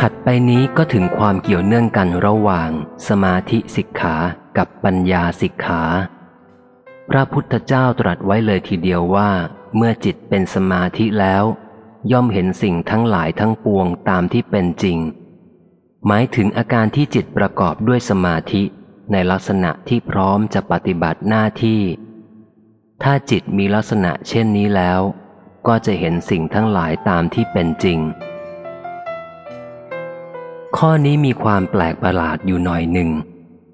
ถัดไปนี้ก็ถึงความเกี่ยวเนื่องกันระหว่าง สมาธิสิกขากับปัญญาสิกขา พระพุทธเจ้าตรัสไว้เลยทีเดียวว่า เมื่อจิตเป็นสมาธิแล้ว ย่อมเห็นสิ่งทั้งหลายทั้งปวงตามที่เป็นจริง หมายถึงอาการที่จิตประกอบด้วยสมาธิในลักษณะที่พร้อมจะปฏิบัติหน้าที่ ถ้าจิตมีลักษณะเช่นนี้แล้ว ก็จะเห็นสิ่งทั้งหลายตามที่เป็นจริง ข้อนี้มีความแปลกประหลาดอยู่หน่อยหนึ่ง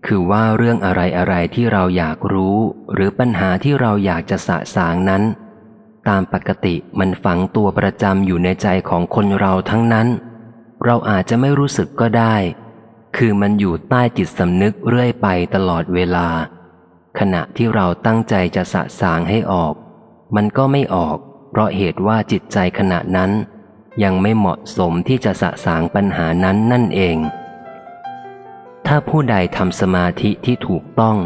คือว่าเรื่องอะไรอะไรที่เราอยากรู้ หรือปัญหาที่เราอยากจะสะสางนั้น ตามปกติมันฝังตัวประจำอยู่ในใจของคนเราทั้งนั้น เราอาจจะไม่รู้สึกก็ได้ คือมันอยู่ใต้จิตสำนึกเรื่อยไปตลอดเวลา ขณะที่เราตั้งใจจะสะสางให้ออก มันก็ไม่ออก เพราะเหตุว่าจิตใจขณะนั้น ยังไม่เหมาะสมที่จะสะสางปัญหานั้นนั่นเอง ถ้าผู้ใดทำสมาธิที่ถูกต้อง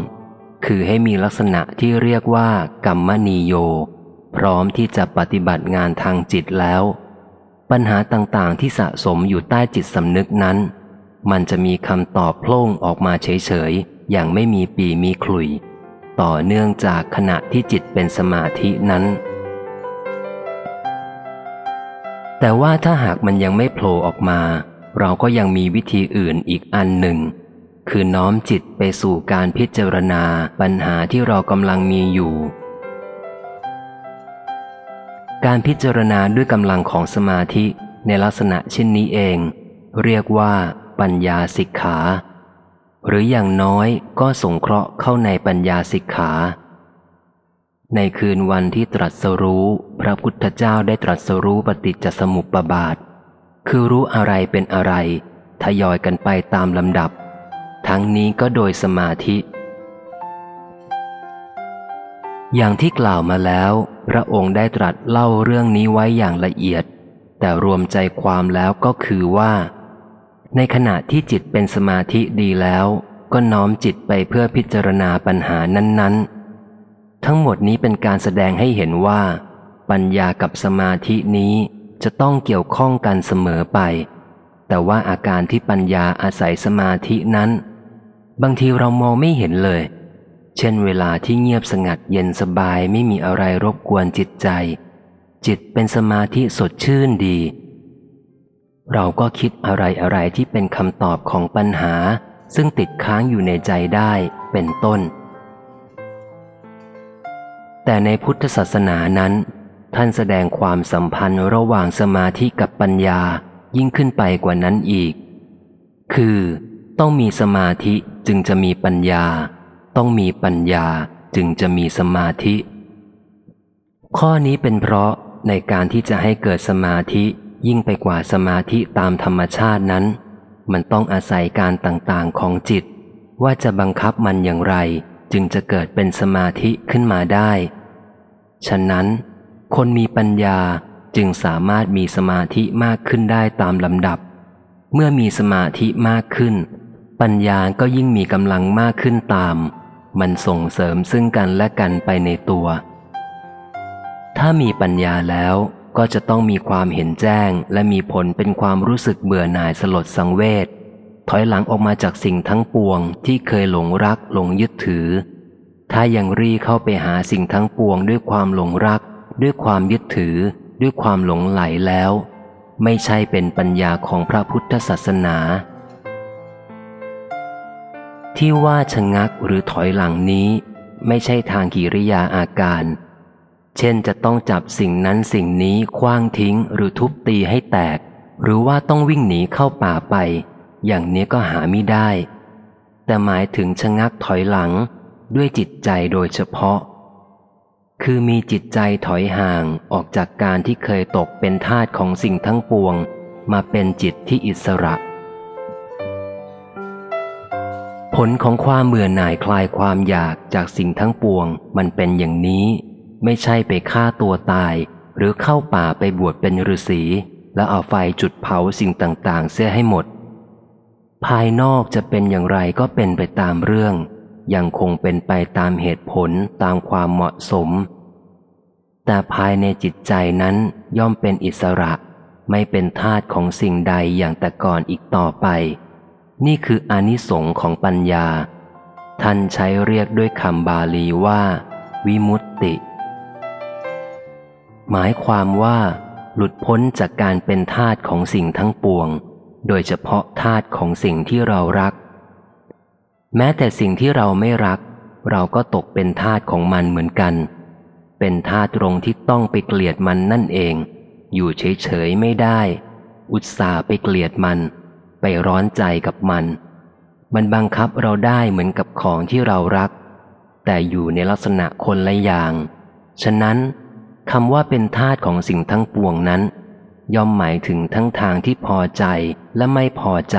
คือให้มีลักษณะที่เรียกว่ากรรมนีโย พร้อมที่จะปฏิบัติงานทางจิตแล้ว ปัญหาต่างๆที่สะสมอยู่ใต้จิตสำนึกนั้น มันจะมีคำตอบโพล่งออกมาเฉยๆ อย่างไม่มีปีมีคลุย ต่อเนื่องจากขณะที่จิตเป็นสมาธินั้น แต่ว่าถ้าหากมันยังไม่โผล่ออกมา เราก็ยังมีวิธีอื่นอีกอันหนึ่ง คือน้อมจิตไปสู่การพิจารณาปัญหาที่เรากำลังมีอยู่ การพิจารณาด้วยกำลังของสมาธิในลักษณะเช่นนี้เอง เรียกว่า ปัญญาสิกขา หรืออย่างน้อยก็สงเคราะห์เข้าในปัญญาสิกขา ในคืนวันที่ตรัสรู้ พระพุทธเจ้าได้ตรัสรู้ปฏิจจสมุปบาท คือรู้อะไรเป็นอะไร ทยอยกันไปตามลำดับ ทั้งนี้ก็โดยสมาธิ อย่างที่กล่าวมาแล้ว พระองค์ได้ตรัสเล่าเรื่องนี้ไว้อย่างละเอียด แต่รวมใจความแล้วก็คือว่า ในขณะที่จิตเป็นสมาธิดีแล้ว ก็น้อมจิตไปเพื่อพิจารณาปัญหานั้นๆ ทั้งหมดนี้เป็นการแสดงให้เห็นว่า ปัญญากับสมาธินี้จะต้องเกี่ยวข้องกันเสมอไป แต่ว่าอาการที่ปัญญาอาศัยสมาธินั้น บางทีเรามองไม่เห็นเลย เช่นเวลาที่เงียบสงัดเย็นสบายไม่มีอะไรรบกวนจิตใจ จิตเป็นสมาธิสดชื่นดี เราก็คิดอะไรอะไรที่เป็นคำตอบของปัญหา ซึ่งติดค้างอยู่ในใจได้เป็นต้น แต่ในพุทธศาสนานั้น ท่านแสดงความสัมพันธ์ระหว่างสมาธิกับปัญญายิ่งขึ้นไปกว่านั้นอีก คือ ต้องมีสมาธิจึงจะมีปัญญา ต้องมีปัญญาจึงจะมีสมาธิ ข้อนี้เป็นเพราะในการที่จะให้เกิดสมาธิยิ่งไปกว่าสมาธิตามธรรมชาตินั้น มันต้องอาศัยการต่างๆของจิต ว่าจะบังคับมันอย่างไร จึงจะเกิดเป็นสมาธิขึ้นมาได้ ฉะนั้น คนมีปัญญาจึงสามารถมีสมาธิมากขึ้นได้ตามลำดับ เมื่อมีสมาธิมากขึ้น ปัญญาก็ยิ่งมีกำลังมากขึ้นตาม มันส่งเสริมซึ่งกันและกันไปในตัว ถ้ามีปัญญาแล้วก็จะต้องมีความเห็นแจ้ง และมีผลเป็นความรู้สึกเบื่อหน่ายสลดสังเวชถอยหลังออกมาจากสิ่งทั้งปวงที่เคยหลงรักหลงยึดถือ ถ้ายังรีเข้าไปหาสิ่งทั้งปวงด้วยความหลงรัก ด้วยความยึดถือ ด้วยความหลงไหลแล้ว ไม่ใช่เป็นปัญญาของพระพุทธศาสนา ที่ว่าชะงักหรือถอยหลังนี้ ไม่ใช่ทางกิริยาอาการ เช่นจะต้องจับสิ่งนั้นสิ่งนี้คว้างทิ้งหรือทุบตีให้แตก หรือว่าต้องวิ่งหนีเข้าป่าไป อย่างนี้ก็หาไม่ได้ แต่หมายถึงชะงักถอยหลัง ด้วยจิตใจโดยเฉพาะ คือมีจิตใจถอยห่างออกจากการที่เคยตกเป็นทาสของสิ่งทั้งปวง มาเป็นจิตที่อิสระ ผลของความเบื่อหน่ายคลายความอยากจากสิ่งทั้งปวง มันเป็นอย่างนี้ ไม่ใช่ไปฆ่าตัวตาย หรือเข้าป่าไปบวชเป็นฤาษีแล้วเอาไฟจุดเผาสิ่งต่าง ๆ เสียให้หมด ภายนอกจะเป็นอย่างไรก็เป็นไปตามเรื่อง ยังคงเป็นไปตามเหตุผลตามความเหมาะสม แต่ภายในจิตใจนั้นย่อมเป็นอิสระไม่เป็นทาตของสิ่งใดอย่างแต่ก่อนอีกต่อไป นี่คืออนิสงค์ของปัญญา ท่านใช้เรียกด้วยคำบาลีว่า วิมุตติ หมายความว่า หลุดพ้นจากการเป็นทาตของสิ่งทั้งปวง โดยเฉพาะทาตของสิ่งที่เรารัก แม้แต่สิ่งที่เราไม่รัก เราก็ตกเป็นทาตของมันเหมือนกัน เป็นทาตตรงที่ต้องไปเกลียดมันนั่นเอง อยู่เฉยๆไม่ได้ อุตส่าห์ไปเกลียดมัน ไปร้อนใจกับมัน มันบังคับเราได้เหมือนกับของที่เรารัก แต่อยู่ในลักษณะคนละอย่าง ฉะนั้นคำว่าเป็นทาสของสิ่งทั้งปวงนั้น ย่อมหมายถึงทั้งทางที่พอใจและไม่พอใจ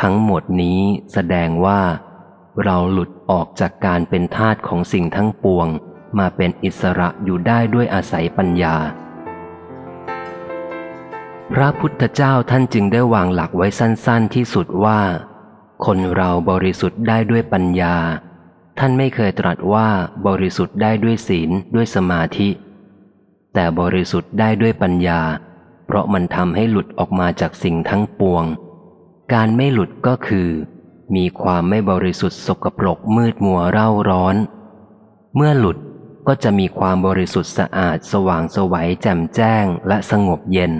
ทั้งหมดนี้แสดงว่า เราหลุดออกจากการเป็นทาสของสิ่งทั้งปวง มาเป็นอิสระอยู่ได้ด้วยอาศัยปัญญา พระพุทธเจ้าท่านจึงได้วางหลักไว้สั้น ๆ ที่สุดว่า คนเราบริสุทธิ์ได้ด้วยปัญญา ท่านไม่เคยตรัสว่าบริสุทธิ์ได้ด้วยศีลด้วยสมาธิ แต่บริสุทธิ์ได้ด้วยปัญญา เพราะมันทำให้หลุดออกมาจากสิ่งทั้งปวง การไม่หลุดก็คือ มีความไม่บริสุทธิ์สกปรกมืดมัวเร่าร้อน เมื่อหลุดก็จะมีความบริสุทธิ์สะอาดสว่างสวัยแจ่มแจ้งและสงบเย็น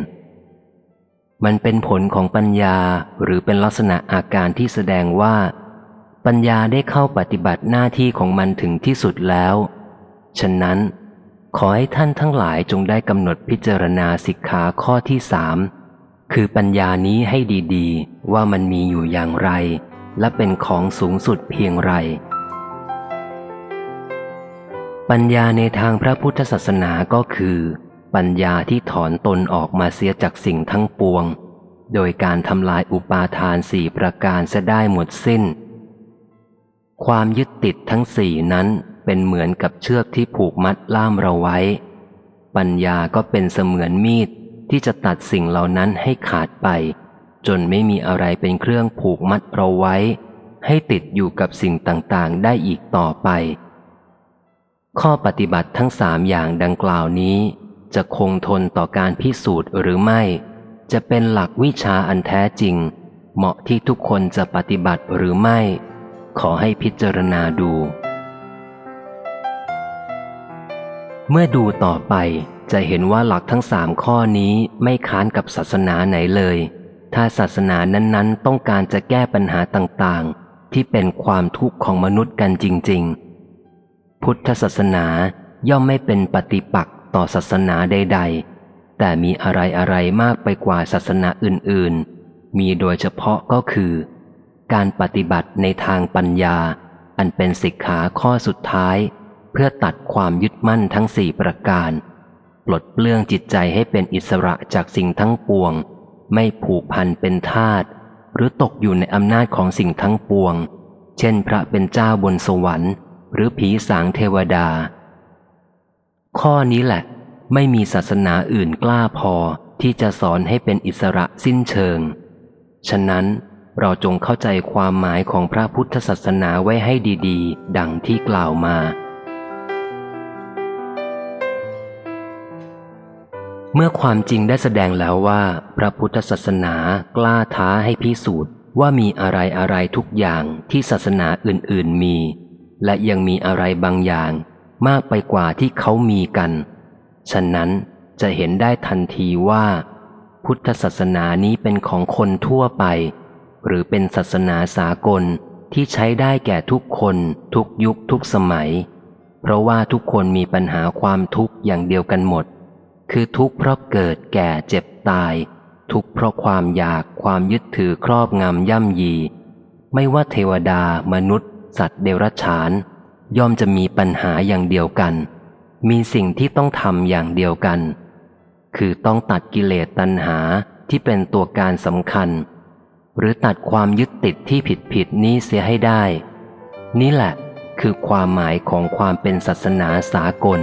มันเป็นผลของปัญญาหรือเป็นลักษณะอาการที่แสดงว่า ปัญญาได้เข้าปฏิบัติหน้าที่ของมันถึงที่สุดแล้ว ฉะนั้น ขอให้ท่านทั้งหลายจงได้กำหนดพิจารณาสิกขาข้อที่สาม คือปัญญานี้ให้ดีๆ ว่ามันมีอยู่อย่างไร และเป็นของสูงสุดเพียงไร ปัญญาในทางพระพุทธศาสนาก็คือ ปัญญาที่ถอนตนออกมาเสียจากสิ่งทั้งปวง โดยการทำลายอุปาทานสี่ประการจะได้หมดสิ้น ความยึดติดทั้งสี่นั้นเป็นเหมือนกับเชือกที่ผูกมัดล่ามเราไว้ ปัญญาก็เป็นเสมือนมีด ที่จะตัดสิ่งเหล่านั้นให้ขาดไป จนไม่มีอะไรเป็นเครื่องผูกมัดเราไว้ ให้ติดอยู่กับสิ่งต่างๆ ได้อีกต่อไป ข้อปฏิบัติทั้งสามอย่างดังกล่าวนี้ จะคงทนต่อการพิสูจน์หรือไม่ จะเป็นหลักวิชาอันแท้จริง เหมาะที่ทุกคนจะปฏิบัติหรือไม่ ขอให้พิจารณาดู เมื่อดูต่อไป จะเห็นว่าหลักทั้งสามข้อนี้ไม่ค้านกับศาสนาไหนเลย ถ้าศาสนานั้นๆ ต้องการจะแก้ปัญหาต่างๆ ที่เป็นความทุกข์ของมนุษย์กันจริง ๆ พุทธศาสนาย่อมไม่เป็นปฏิปักษ์ต่อศาสนาใด ๆ แต่มีอะไรอะไรมากไปกว่าศาสนาอื่นๆ มีโดยเฉพาะก็คือ การปฏิบัติในทางปัญญา อันเป็นสิกขาข้อสุดท้าย เพื่อตัดความยึดมั่นทั้งสี่ประการ ปลดเปลื้องจิตใจให้เป็นอิสระจากสิ่งทั้งปวง ไม่ผูกพันเป็นทาสหรือตกอยู่ในอำนาจของสิ่งทั้งปวง เช่นพระเป็นเจ้าบนสวรรค์ หรือผีสางเทวดา ข้อนี้แหละ ไม่มีศาสนาอื่นกล้าพอที่จะสอนให้เป็นอิสระสิ้นเชิง ฉะนั้นเราจงเข้าใจความหมายของพระพุทธศาสนาไว้ให้ดี ๆ ดังที่กล่าวมา เมื่อความจริงได้แสดงแล้วว่า พระพุทธศาสนากล้าท้าให้พิสูจน์ว่ามีอะไรอะไรทุกอย่างที่ศาสนาอื่นๆมี และยังมีอะไรบางอย่าง มากไปกว่าที่เขามีกัน ฉะนั้นจะเห็นได้ทันทีว่า พุทธศาสนานี้เป็นของคนทั่วไป หรือเป็นศาสนาสากลที่ใช้ได้แก่ทุกคนทุกยุคทุกสมัย เพราะว่าทุกคนมีปัญหาความทุกข์อย่างเดียวกันหมด คือทุกข์เพราะเกิดแก่เจ็บตาย ทุกข์เพราะความอยากความยึดถือครอบงำย่ำยี ไม่ว่าเทวดา มนุษย์ สัตว์เดรัจฉาน ย่อมจะมีปัญหาอย่างเดียวกัน มีสิ่งที่ต้องทำอย่างเดียวกัน คือต้องตัดกิเลสตัณหาที่เป็นตัวการสำคัญ หรือตัดความยึดติดที่ผิดผิดนี้เสียให้ได้ นี่แหละคือความหมายของความเป็นศาสนาสากล